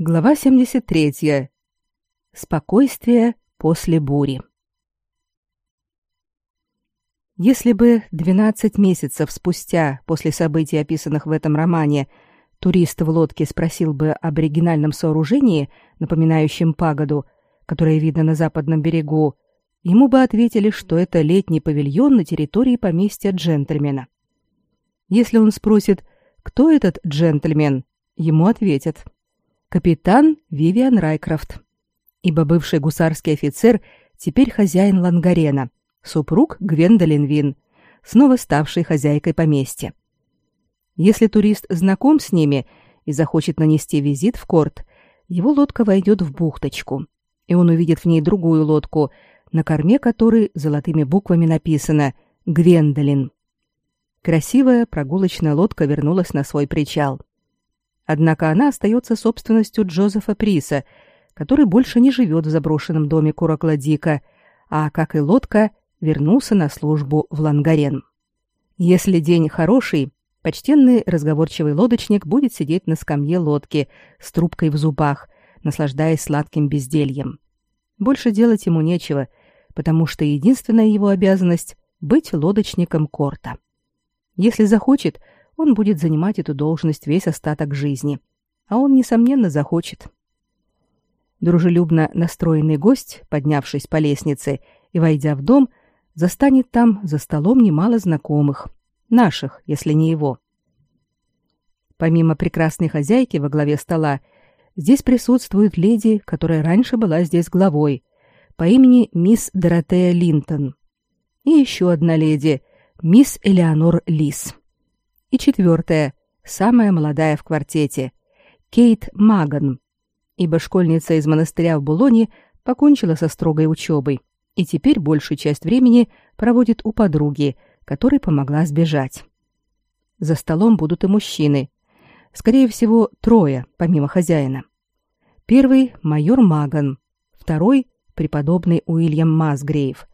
Глава 73. Спокойствие после бури. Если бы 12 месяцев спустя после событий, описанных в этом романе, турист в лодке спросил бы об оригинальном сооружении, напоминающем пагоду, которое видно на западном берегу, ему бы ответили, что это летний павильон на территории поместья джентльмена. Если он спросит, кто этот джентльмен, ему ответят – капитан Вивиан Райкрафт, ибо бывший гусарский офицер теперь хозяин Лангарена, супруг Гвендолин Вин, снова ставший хозяйкой поместья. Если турист знаком с ними и захочет нанести визит в корт, его лодка войдет в бухточку, и он увидит в ней другую лодку, на корме которой золотыми буквами написано «Гвендолин». Красивая прогулочная лодка вернулась на свой причал. Однако она остается собственностью Джозефа Приса, который больше не живет в заброшенном доме Куракладика, а, как и лодка, вернулся на службу в Лангарен. Если день хороший, почтенный разговорчивый лодочник будет сидеть на скамье лодки с трубкой в зубах, наслаждаясь сладким бездельем. Больше делать ему нечего, потому что единственная его обязанность — быть лодочником корта. Если захочет — он будет занимать эту должность весь остаток жизни. А он, несомненно, захочет. Дружелюбно настроенный гость, поднявшись по лестнице и войдя в дом, застанет там за столом немало знакомых, наших, если не его. Помимо прекрасной хозяйки во главе стола, здесь присутствует леди, которая раньше была здесь главой, по имени мисс Доротея Линтон. И еще одна леди, мисс Элеонор Лис. И четвертая, самая молодая в квартете, Кейт Маган, ибо школьница из монастыря в Булоне покончила со строгой учебой и теперь большую часть времени проводит у подруги, которой помогла сбежать. За столом будут и мужчины. Скорее всего, трое, помимо хозяина. Первый — майор Маган, второй — преподобный Уильям Масгрейв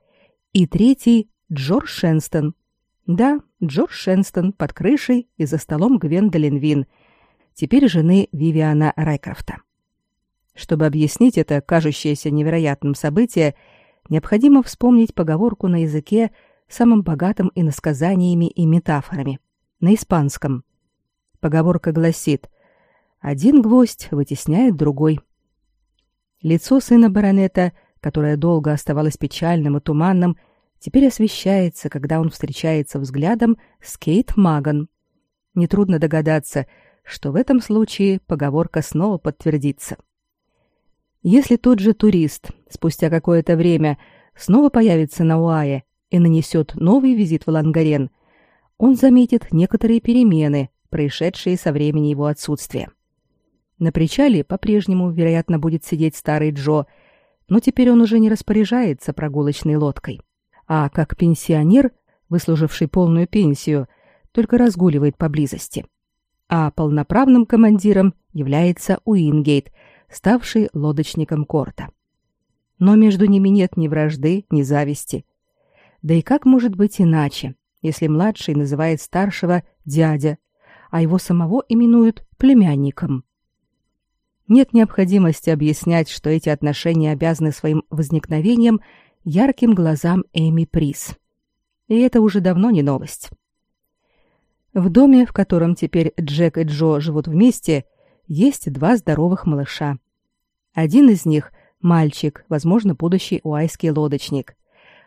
и третий — Джордж Шенстон, да, Джордж Шенстон под крышей и за столом Гвендолин Вин, теперь жены Вивиана Райкрафта. Чтобы объяснить это кажущееся невероятным событие, необходимо вспомнить поговорку на языке, самым богатым иносказаниями и метафорами, на испанском. Поговорка гласит «Один гвоздь вытесняет другой». Лицо сына баронета, которое долго оставалось печальным и туманным, — теперь освещается, когда он встречается взглядом с Кейт Маган. Нетрудно догадаться, что в этом случае поговорка снова подтвердится. Если тот же турист спустя какое-то время снова появится на Уае и нанесет новый визит в Лангарен, он заметит некоторые перемены, происшедшие со времени его отсутствия. На причале по-прежнему, вероятно, будет сидеть старый Джо, но теперь он уже не распоряжается прогулочной лодкой а как пенсионер, выслуживший полную пенсию, только разгуливает поблизости. А полноправным командиром является Уингейт, ставший лодочником корта. Но между ними нет ни вражды, ни зависти. Да и как может быть иначе, если младший называет старшего дядя, а его самого именуют племянником? Нет необходимости объяснять, что эти отношения обязаны своим возникновением ярким глазам Эми Прис. И это уже давно не новость. В доме, в котором теперь Джек и Джо живут вместе, есть два здоровых малыша. Один из них — мальчик, возможно, будущий уайский лодочник.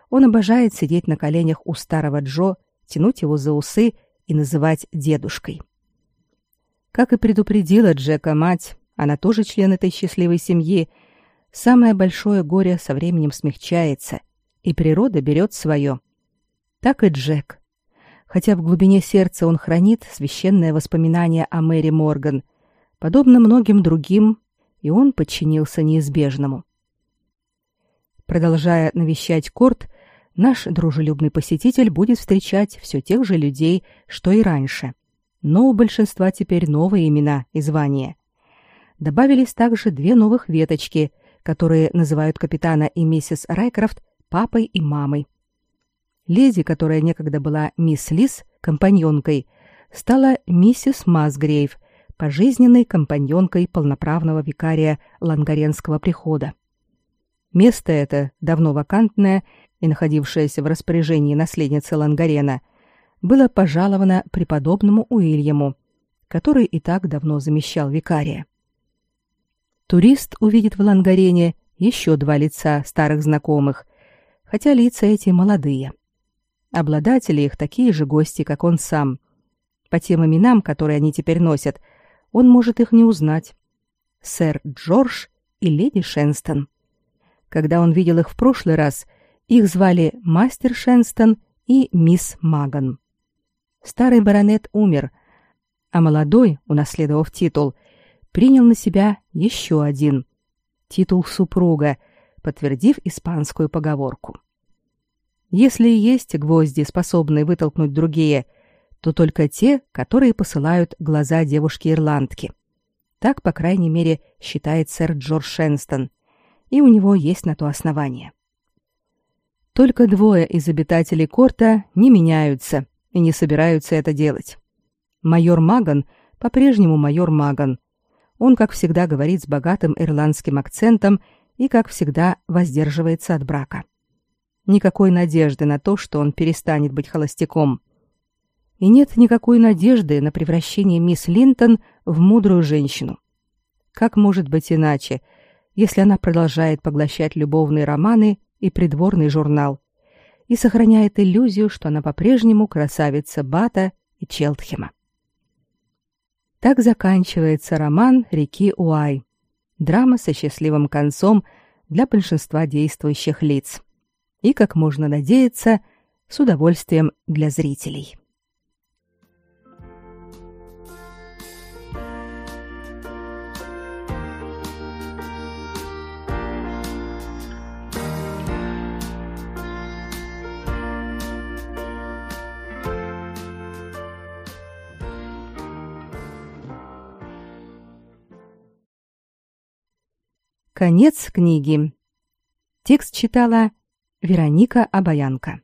Он обожает сидеть на коленях у старого Джо, тянуть его за усы и называть дедушкой. Как и предупредила Джека мать, она тоже член этой счастливой семьи — самое большое горе со временем смягчается, и природа берет свое. Так и Джек. Хотя в глубине сердца он хранит священное воспоминание о Мэри Морган, подобно многим другим, и он подчинился неизбежному. Продолжая навещать Корт, наш дружелюбный посетитель будет встречать все тех же людей, что и раньше. Но у большинства теперь новые имена и звания. Добавились также две новых веточки – которые называют капитана и миссис Райкрафт папой и мамой. Леди, которая некогда была мисс Лис, компаньонкой, стала миссис Масгрейв, пожизненной компаньонкой полноправного викария Лангаренского прихода. Место это, давно вакантное и находившееся в распоряжении наследницы Лангарена, было пожаловано преподобному Уильяму, который и так давно замещал викария. Турист увидит в Лангарене еще два лица старых знакомых, хотя лица эти молодые. Обладатели их такие же гости, как он сам. По тем именам, которые они теперь носят, он может их не узнать. Сэр Джордж и леди Шенстон. Когда он видел их в прошлый раз, их звали мастер Шенстон и мисс Маган. Старый баронет умер, а молодой, унаследовав титул, принял на себя еще один титул супруга, подтвердив испанскую поговорку. Если есть гвозди, способные вытолкнуть другие, то только те, которые посылают глаза девушки-ирландки. Так, по крайней мере, считает сэр Джордж Шенстон, и у него есть на то основание. Только двое из обитателей Корта не меняются и не собираются это делать. Майор Маган по-прежнему майор Маган. Он, как всегда, говорит с богатым ирландским акцентом и, как всегда, воздерживается от брака. Никакой надежды на то, что он перестанет быть холостяком. И нет никакой надежды на превращение мисс Линтон в мудрую женщину. Как может быть иначе, если она продолжает поглощать любовные романы и придворный журнал и сохраняет иллюзию, что она по-прежнему красавица Бата и Челтхема? Так заканчивается роман «Реки Уай». Драма со счастливым концом для большинства действующих лиц. И, как можно надеяться, с удовольствием для зрителей. Конец книги. Текст читала Вероника Обаянка.